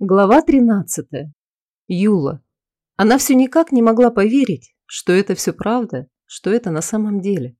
Глава 13. Юла. Она все никак не могла поверить, что это все правда, что это на самом деле,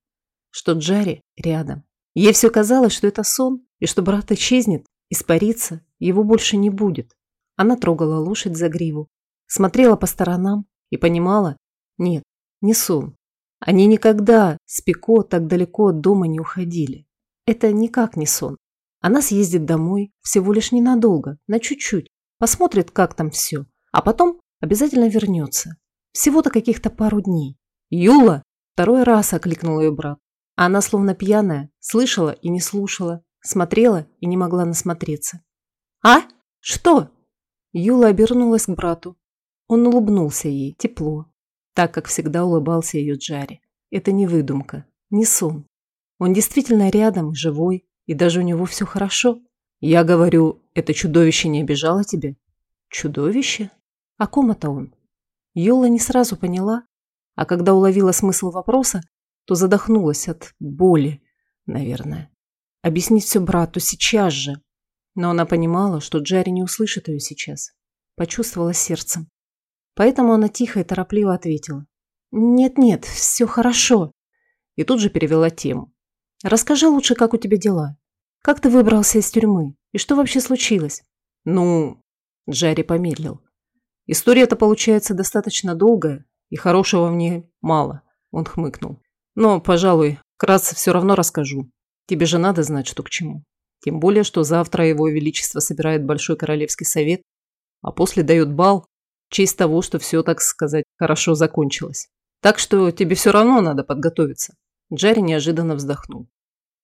что Джари рядом. Ей все казалось, что это сон, и что брат исчезнет, испарится, его больше не будет. Она трогала лошадь за гриву, смотрела по сторонам и понимала, нет, не сон. Они никогда с Пико так далеко от дома не уходили. Это никак не сон. Она съездит домой всего лишь ненадолго, на чуть-чуть, посмотрит, как там все, а потом обязательно вернется. Всего-то каких-то пару дней. «Юла!» – второй раз окликнул ее брат. Она, словно пьяная, слышала и не слушала, смотрела и не могла насмотреться. «А? Что?» Юла обернулась к брату. Он улыбнулся ей, тепло, так, как всегда улыбался ее Джари. Это не выдумка, не сон. Он действительно рядом, живой, и даже у него все хорошо. Я говорю, это чудовище не обижало тебя? Чудовище? О ком это он? Юла не сразу поняла, а когда уловила смысл вопроса, то задохнулась от боли, наверное. Объяснить все брату сейчас же. Но она понимала, что Джерри не услышит ее сейчас. Почувствовала сердцем. Поэтому она тихо и торопливо ответила. «Нет-нет, все хорошо». И тут же перевела тему. «Расскажи лучше, как у тебя дела. Как ты выбрался из тюрьмы? И что вообще случилось? Ну, Джарри помедлил. История-то получается достаточно долгая, и хорошего в ней мало. Он хмыкнул. Но, пожалуй, вкратце все равно расскажу. Тебе же надо знать, что к чему. Тем более, что завтра его величество собирает Большой Королевский совет, а после дает бал в честь того, что все, так сказать, хорошо закончилось. Так что тебе все равно надо подготовиться. Джарри неожиданно вздохнул.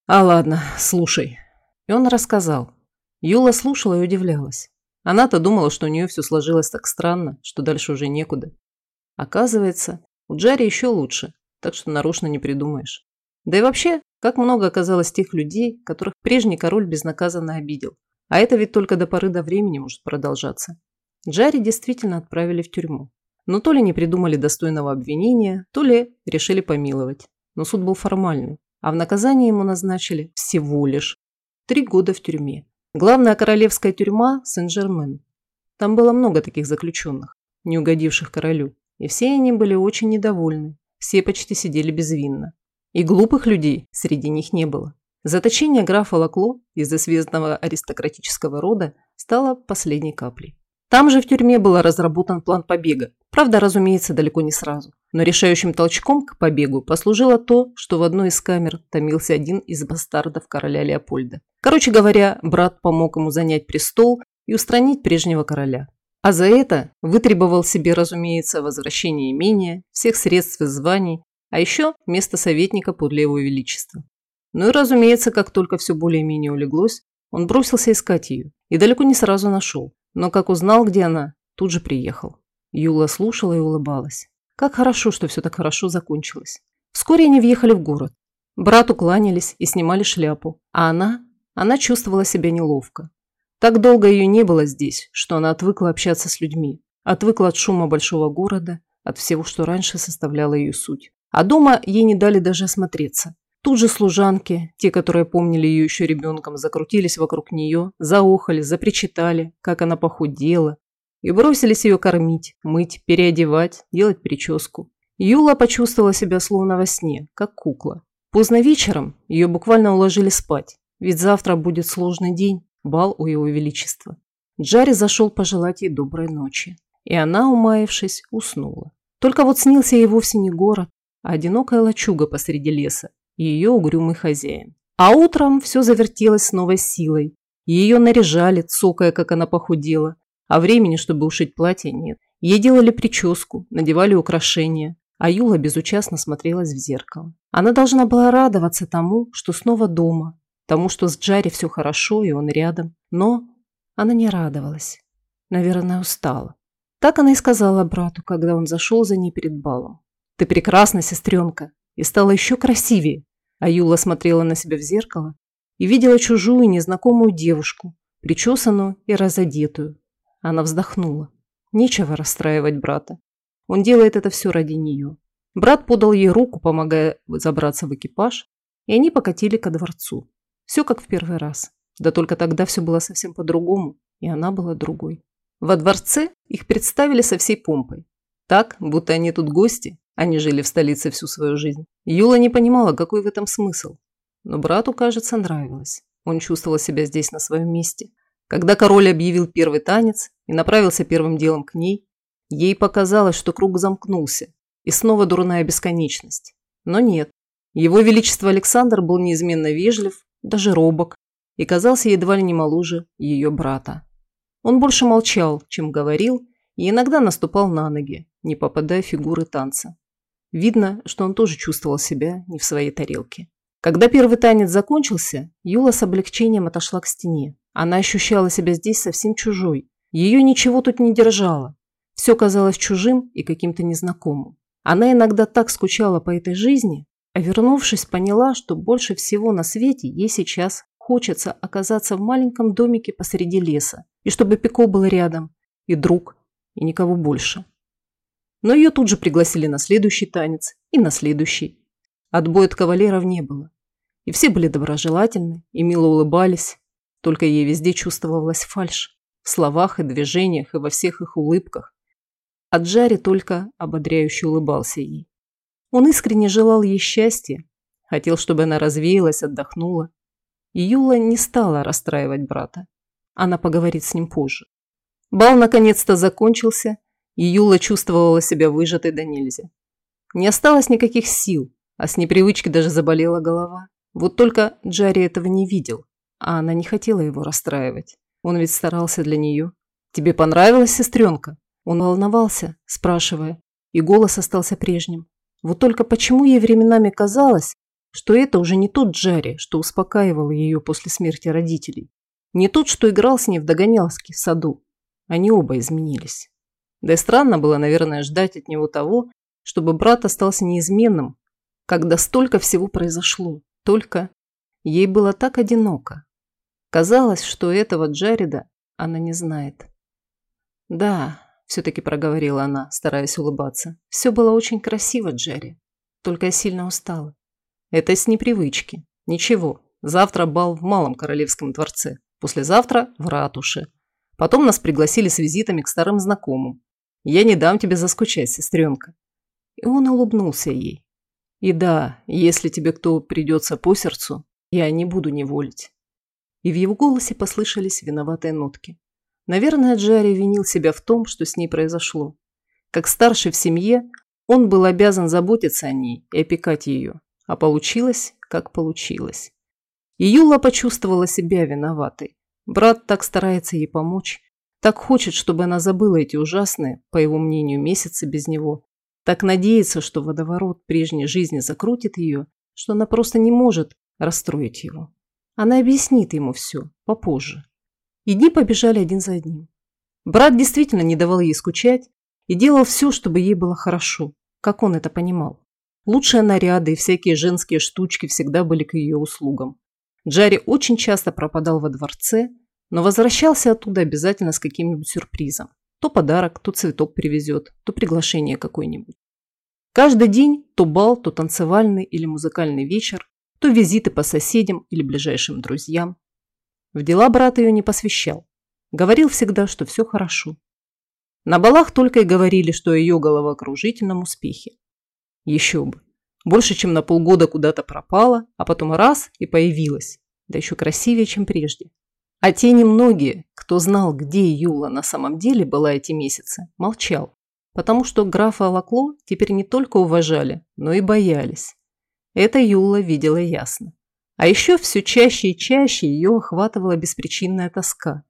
А ладно, слушай. И он рассказал. Юла слушала и удивлялась. Она-то думала, что у нее все сложилось так странно, что дальше уже некуда. Оказывается, у Джари еще лучше, так что нарочно не придумаешь. Да и вообще, как много оказалось тех людей, которых прежний король безнаказанно обидел. А это ведь только до поры до времени может продолжаться. Джари действительно отправили в тюрьму. Но то ли не придумали достойного обвинения, то ли решили помиловать. Но суд был формальный, а в наказание ему назначили всего лишь Три года в тюрьме. Главная королевская тюрьма – Сен-Жермен. Там было много таких заключенных, не угодивших королю. И все они были очень недовольны. Все почти сидели безвинно. И глупых людей среди них не было. Заточение графа Лакло из известного аристократического рода стало последней каплей. Там же в тюрьме был разработан план побега. Правда, разумеется, далеко не сразу. Но решающим толчком к побегу послужило то, что в одной из камер томился один из бастардов короля Леопольда. Короче говоря, брат помог ему занять престол и устранить прежнего короля. А за это вытребовал себе, разумеется, возвращение имения, всех средств и званий, а еще место советника подле его величества. Ну и, разумеется, как только все более-менее улеглось, он бросился искать ее и далеко не сразу нашел. Но как узнал, где она, тут же приехал. Юла слушала и улыбалась. Как хорошо, что все так хорошо закончилось. Вскоре они въехали в город. Брату кланялись и снимали шляпу, а она она чувствовала себя неловко. Так долго ее не было здесь, что она отвыкла общаться с людьми, отвыкла от шума большого города, от всего, что раньше составляло ее суть. А дома ей не дали даже осмотреться. Тут же служанки, те, которые помнили ее еще ребенком, закрутились вокруг нее, заохали, запричитали, как она похудела, и бросились ее кормить, мыть, переодевать, делать прическу. Юла почувствовала себя словно во сне, как кукла. Поздно вечером ее буквально уложили спать, ведь завтра будет сложный день, бал у его величества. Джарри зашел пожелать ей доброй ночи. И она, умаившись, уснула. Только вот снился ей вовсе не город, а одинокая лачуга посреди леса и ее угрюмый хозяин. А утром все завертелось с новой силой. Ее наряжали, цокая, как она похудела, а времени, чтобы ушить платье, нет. Ей делали прическу, надевали украшения, а Юла безучастно смотрелась в зеркало. Она должна была радоваться тому, что снова дома, тому, что с Джарри все хорошо и он рядом. Но она не радовалась. Наверное, устала. Так она и сказала брату, когда он зашел за ней перед балом. «Ты прекрасна, сестренка, и стала еще красивее». А Юла смотрела на себя в зеркало и видела чужую незнакомую девушку, причесанную и разодетую. Она вздохнула. Нечего расстраивать брата. Он делает это все ради нее. Брат подал ей руку, помогая забраться в экипаж, и они покатили ко дворцу. Все как в первый раз. Да только тогда все было совсем по-другому, и она была другой. Во дворце их представили со всей помпой. Так, будто они тут гости, они жили в столице всю свою жизнь. Юла не понимала, какой в этом смысл. Но брату, кажется, нравилось. Он чувствовал себя здесь на своем месте. Когда король объявил первый танец и направился первым делом к ней, ей показалось, что круг замкнулся, и снова дурная бесконечность. Но нет. Его Величество Александр был неизменно вежлив, даже робок, и казался едва ли не моложе ее брата. Он больше молчал, чем говорил, и иногда наступал на ноги, не попадая в фигуры танца. Видно, что он тоже чувствовал себя не в своей тарелке. Когда первый танец закончился, Юла с облегчением отошла к стене. Она ощущала себя здесь совсем чужой. Ее ничего тут не держало. Все казалось чужим и каким-то незнакомым. Она иногда так скучала по этой жизни, а вернувшись, поняла, что больше всего на свете ей сейчас хочется оказаться в маленьком домике посреди леса, и чтобы Пико был рядом, и друг, и никого больше. Но ее тут же пригласили на следующий танец и на следующий. Отбоя от кавалеров не было. И все были доброжелательны и мило улыбались. Только ей везде чувствовалась фальшь. В словах и движениях, и во всех их улыбках. А Джари только ободряюще улыбался ей. Он искренне желал ей счастья, хотел, чтобы она развеялась, отдохнула. И Юла не стала расстраивать брата. Она поговорит с ним позже. Бал наконец-то закончился, и Юла чувствовала себя выжатой до нельзя. Не осталось никаких сил, а с непривычки даже заболела голова. Вот только Джарри этого не видел, а она не хотела его расстраивать. Он ведь старался для нее. «Тебе понравилась сестренка?» Он волновался, спрашивая, и голос остался прежним. Вот только почему ей временами казалось, что это уже не тот Джарри, что успокаивал ее после смерти родителей. Не тот, что играл с ней в догонялки в саду. Они оба изменились. Да и странно было, наверное, ждать от него того, чтобы брат остался неизменным, когда столько всего произошло. Только ей было так одиноко. Казалось, что этого Джареда она не знает. «Да», – все-таки проговорила она, стараясь улыбаться. «Все было очень красиво, Джерри. Только я сильно устала. Это с непривычки. Ничего. Завтра бал в Малом Королевском дворце. Послезавтра в ратуше. Потом нас пригласили с визитами к старым знакомым. Я не дам тебе заскучать, сестренка». И он улыбнулся ей. И да, если тебе кто придется по сердцу, я не буду неволить. И в его голосе послышались виноватые нотки. Наверное, Джарри винил себя в том, что с ней произошло. Как старший в семье, он был обязан заботиться о ней и опекать ее. А получилось, как получилось. И Юла почувствовала себя виноватой. Брат так старается ей помочь, так хочет, чтобы она забыла эти ужасные, по его мнению, месяцы без него, так надеется, что водоворот прежней жизни закрутит ее, что она просто не может расстроить его. Она объяснит ему все попозже. И дни побежали один за одним. Брат действительно не давал ей скучать и делал все, чтобы ей было хорошо, как он это понимал. Лучшие наряды и всякие женские штучки всегда были к ее услугам. Джарри очень часто пропадал во дворце, но возвращался оттуда обязательно с каким-нибудь сюрпризом. То подарок, то цветок привезет, то приглашение какое-нибудь. Каждый день то бал, то танцевальный или музыкальный вечер, то визиты по соседям или ближайшим друзьям. В дела брат ее не посвящал. Говорил всегда, что все хорошо. На балах только и говорили, что о ее головокружительном успехе. Еще бы. Больше, чем на полгода куда-то пропала, а потом раз и появилась. Да еще красивее, чем прежде. А те немногие, кто знал, где Юла на самом деле была эти месяцы, молчал, потому что графа Лакло теперь не только уважали, но и боялись. Это Юла видела ясно. А еще все чаще и чаще ее охватывала беспричинная тоска.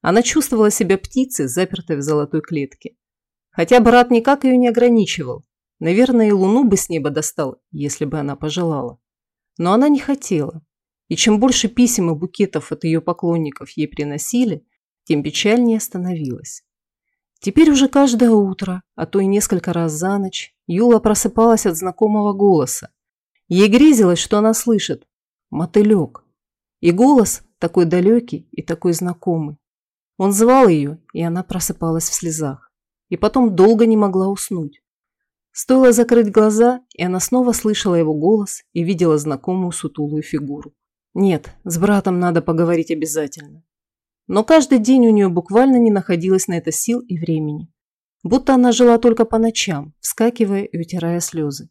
Она чувствовала себя птицей, запертой в золотой клетке. Хотя брат никак ее не ограничивал. Наверное, и луну бы с неба достал, если бы она пожелала. Но она не хотела. И чем больше писем и букетов от ее поклонников ей приносили, тем печальнее становилась. Теперь уже каждое утро, а то и несколько раз за ночь, Юла просыпалась от знакомого голоса. Ей грезилось, что она слышит «мотылек». И голос такой далекий и такой знакомый. Он звал ее, и она просыпалась в слезах. И потом долго не могла уснуть. Стоило закрыть глаза, и она снова слышала его голос и видела знакомую сутулую фигуру. Нет, с братом надо поговорить обязательно. Но каждый день у нее буквально не находилось на это сил и времени. Будто она жила только по ночам, вскакивая и утирая слезы.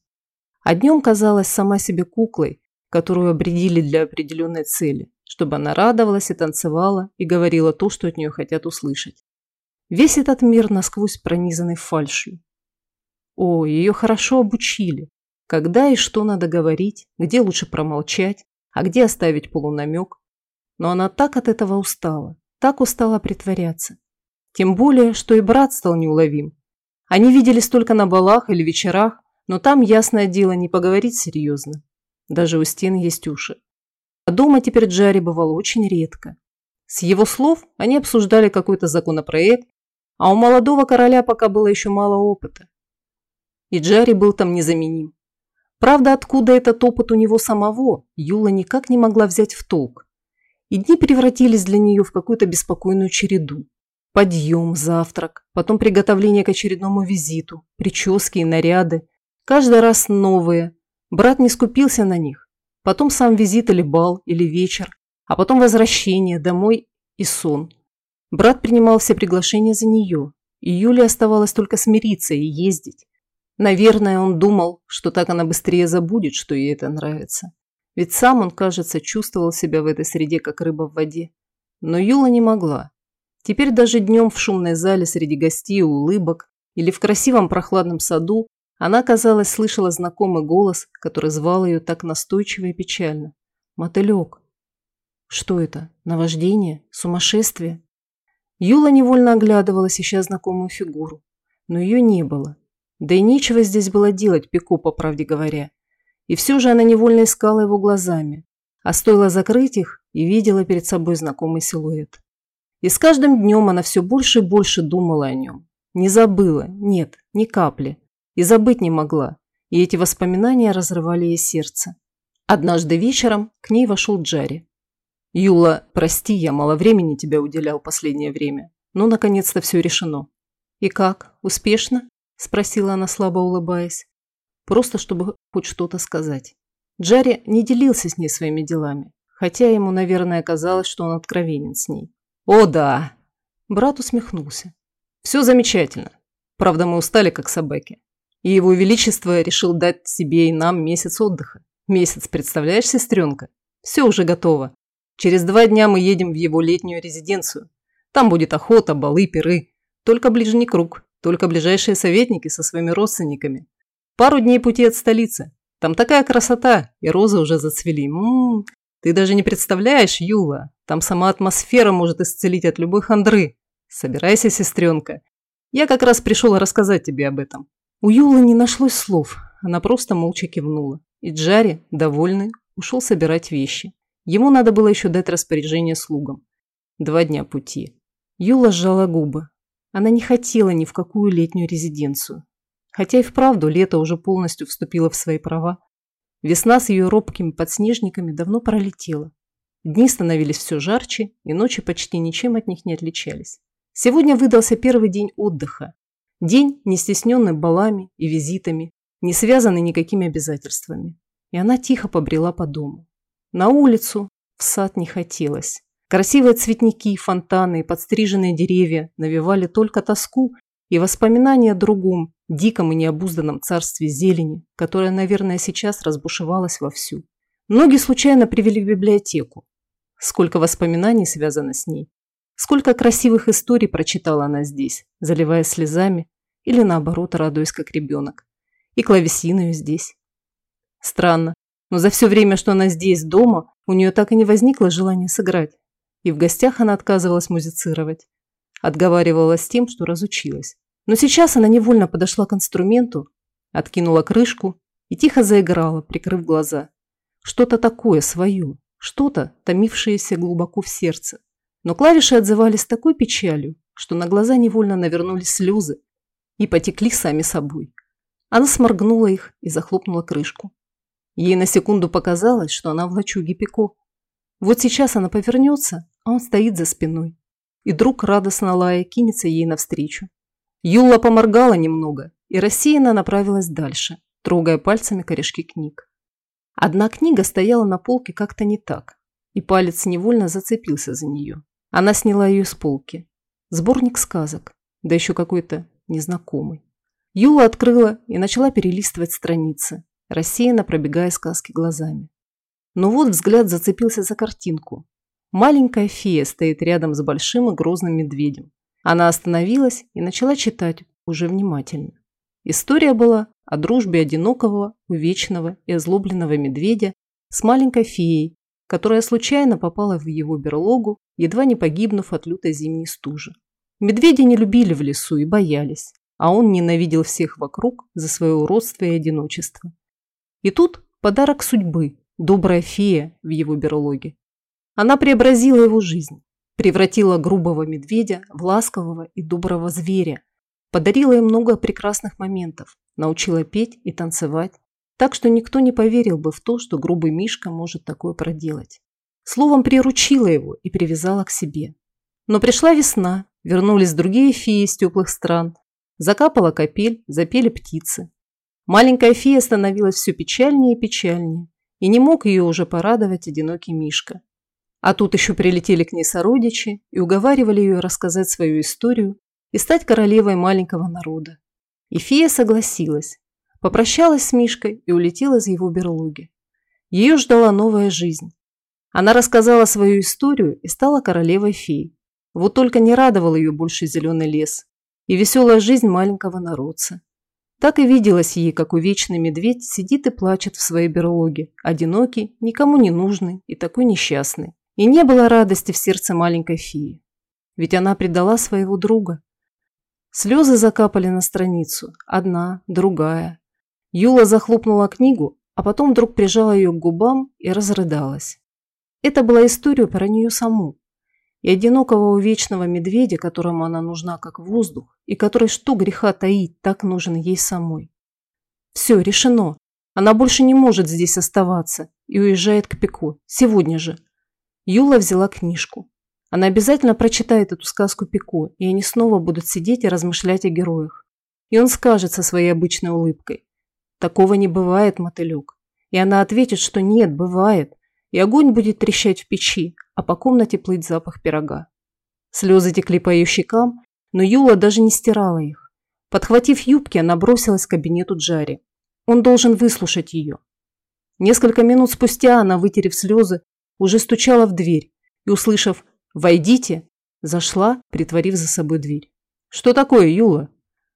А днем казалась сама себе куклой, которую обредили для определенной цели, чтобы она радовалась и танцевала и говорила то, что от нее хотят услышать. Весь этот мир насквозь пронизанный фальшью. О, ее хорошо обучили. Когда и что надо говорить, где лучше промолчать, а где оставить полунамек. Но она так от этого устала, так устала притворяться. Тем более, что и брат стал неуловим. Они виделись только на балах или вечерах, но там, ясное дело, не поговорить серьезно. Даже у стен есть уши. А дома теперь Джарри бывал очень редко. С его слов они обсуждали какой-то законопроект, а у молодого короля пока было еще мало опыта. И Джарри был там незаменим. Правда, откуда этот опыт у него самого, Юла никак не могла взять в толк. И дни превратились для нее в какую-то беспокойную череду. Подъем, завтрак, потом приготовление к очередному визиту, прически и наряды. Каждый раз новые. Брат не скупился на них. Потом сам визит или бал, или вечер. А потом возвращение домой и сон. Брат принимал все приглашения за нее. И Юле оставалось только смириться и ездить. Наверное, он думал, что так она быстрее забудет, что ей это нравится. Ведь сам он, кажется, чувствовал себя в этой среде, как рыба в воде. Но Юла не могла. Теперь даже днем в шумной зале среди гостей и улыбок или в красивом прохладном саду она, казалось, слышала знакомый голос, который звал ее так настойчиво и печально. «Мотылек». Что это? Наваждение? Сумасшествие? Юла невольно оглядывалась, ища знакомую фигуру. Но ее не было. Да и нечего здесь было делать Пико, по правде говоря. И все же она невольно искала его глазами. А стоило закрыть их, и видела перед собой знакомый силуэт. И с каждым днем она все больше и больше думала о нем. Не забыла, нет, ни капли. И забыть не могла. И эти воспоминания разрывали ей сердце. Однажды вечером к ней вошел Джарри. «Юла, прости, я мало времени тебя уделял последнее время. Но наконец-то все решено». «И как? Успешно?» – спросила она, слабо улыбаясь. Просто чтобы хоть что-то сказать. Джарри не делился с ней своими делами, хотя ему, наверное, казалось, что он откровенен с ней. «О, да!» Брат усмехнулся. «Все замечательно. Правда, мы устали, как собаки. И его величество решил дать себе и нам месяц отдыха. Месяц, представляешь, сестренка? Все уже готово. Через два дня мы едем в его летнюю резиденцию. Там будет охота, балы, пиры. Только ближний круг. Только ближайшие советники со своими родственниками. Пару дней пути от столицы. Там такая красота, и розы уже зацвели. М -м -м. Ты даже не представляешь, Юла. Там сама атмосфера может исцелить от любой хандры. Собирайся, сестренка. Я как раз пришел рассказать тебе об этом. У Юлы не нашлось слов. Она просто молча кивнула. И Джари, довольный, ушел собирать вещи. Ему надо было еще дать распоряжение слугам. Два дня пути. Юла сжала губы. Она не хотела ни в какую летнюю резиденцию. Хотя и вправду лето уже полностью вступило в свои права. Весна с ее робкими подснежниками давно пролетела. Дни становились все жарче, и ночи почти ничем от них не отличались. Сегодня выдался первый день отдыха. День, не стесненный балами и визитами, не связанный никакими обязательствами. И она тихо побрела по дому. На улицу, в сад не хотелось. Красивые цветники, фонтаны и подстриженные деревья навевали только тоску и воспоминания о другом, диком и необузданном царстве зелени, которое, наверное, сейчас разбушевалось вовсю. Ноги случайно привели в библиотеку. Сколько воспоминаний связано с ней. Сколько красивых историй прочитала она здесь, заливая слезами или, наоборот, радуясь как ребенок. И клавесины здесь. Странно, но за все время, что она здесь, дома, у нее так и не возникло желания сыграть и в гостях она отказывалась музицировать. Отговаривалась тем, что разучилась. Но сейчас она невольно подошла к инструменту, откинула крышку и тихо заиграла, прикрыв глаза. Что-то такое свое, что-то, томившееся глубоко в сердце. Но клавиши отзывались такой печалью, что на глаза невольно навернулись слезы и потекли сами собой. Она сморгнула их и захлопнула крышку. Ей на секунду показалось, что она в лачуге Пико. Вот сейчас она повернется, а он стоит за спиной. И друг, радостно лая, кинется ей навстречу. Юла поморгала немного и рассеянно направилась дальше, трогая пальцами корешки книг. Одна книга стояла на полке как-то не так, и палец невольно зацепился за нее. Она сняла ее с полки. Сборник сказок, да еще какой-то незнакомый. Юла открыла и начала перелистывать страницы, рассеянно пробегая сказки глазами. Но вот взгляд зацепился за картинку. Маленькая фея стоит рядом с большим и грозным медведем. Она остановилась и начала читать уже внимательно. История была о дружбе одинокого, увечного и озлобленного медведя с маленькой феей, которая случайно попала в его берлогу, едва не погибнув от лютой зимней стужи. Медведи не любили в лесу и боялись, а он ненавидел всех вокруг за свое уродство и одиночество. И тут подарок судьбы, добрая фея в его берлоге. Она преобразила его жизнь, превратила грубого медведя в ласкового и доброго зверя, подарила им много прекрасных моментов, научила петь и танцевать, так что никто не поверил бы в то, что грубый Мишка может такое проделать. Словом, приручила его и привязала к себе. Но пришла весна, вернулись другие феи из теплых стран, закапала капель, запели птицы. Маленькая фея становилась все печальнее и печальнее, и не мог ее уже порадовать одинокий Мишка. А тут еще прилетели к ней сородичи и уговаривали ее рассказать свою историю и стать королевой маленького народа. И фея согласилась, попрощалась с Мишкой и улетела из его берлоги. Ее ждала новая жизнь. Она рассказала свою историю и стала королевой фей. Вот только не радовал ее больше зеленый лес и веселая жизнь маленького народца. Так и виделось ей, как увечный медведь сидит и плачет в своей берлоге, одинокий, никому не нужный и такой несчастный. И не было радости в сердце маленькой феи. Ведь она предала своего друга. Слезы закапали на страницу, одна, другая, Юла захлопнула книгу, а потом вдруг прижала ее к губам и разрыдалась. Это была история про нее саму. И одинокого увечного медведя, которому она нужна как воздух, и который, что греха таить, так нужен ей самой. Все, решено. Она больше не может здесь оставаться и уезжает к Пеку. Сегодня же. Юла взяла книжку. Она обязательно прочитает эту сказку Пеку, и они снова будут сидеть и размышлять о героях. И он скажет со своей обычной улыбкой. Такого не бывает, мотылек. И она ответит, что нет, бывает. И огонь будет трещать в печи, а по комнате плыть запах пирога. Слезы текли по ее щекам, но Юла даже не стирала их. Подхватив юбки, она бросилась к кабинету Джари. Он должен выслушать ее. Несколько минут спустя она, вытерев слезы, уже стучала в дверь и, услышав «Войдите», зашла, притворив за собой дверь. «Что такое, Юла?»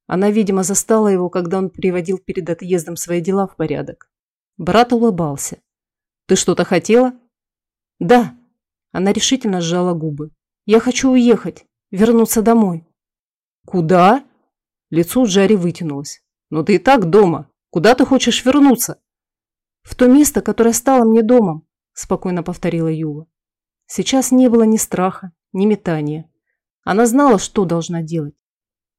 Она, видимо, застала его, когда он приводил перед отъездом свои дела в порядок. Брат улыбался. «Ты что-то хотела?» «Да». Она решительно сжала губы. «Я хочу уехать, вернуться домой». «Куда?» Лицо у Джари вытянулось. «Но ты и так дома. Куда ты хочешь вернуться?» «В то место, которое стало мне домом», спокойно повторила Юла. Сейчас не было ни страха, ни метания. Она знала, что должна делать.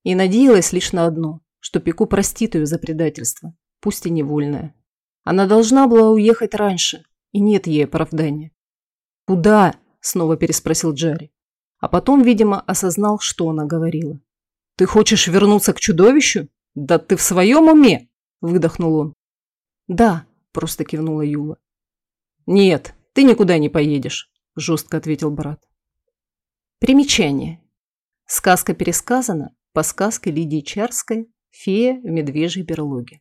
И надеялась лишь на одно, что Пеку простит ее за предательство, пусть и невольное. Она должна была уехать раньше, и нет ей оправдания. «Куда?» – снова переспросил Джарри. А потом, видимо, осознал, что она говорила. «Ты хочешь вернуться к чудовищу? Да ты в своем уме?» – выдохнул он. «Да», – просто кивнула Юла. «Нет, ты никуда не поедешь», – жестко ответил брат. Примечание. Сказка пересказана, по сказке Лидии Чарской «Фея в медвежьей берлоге».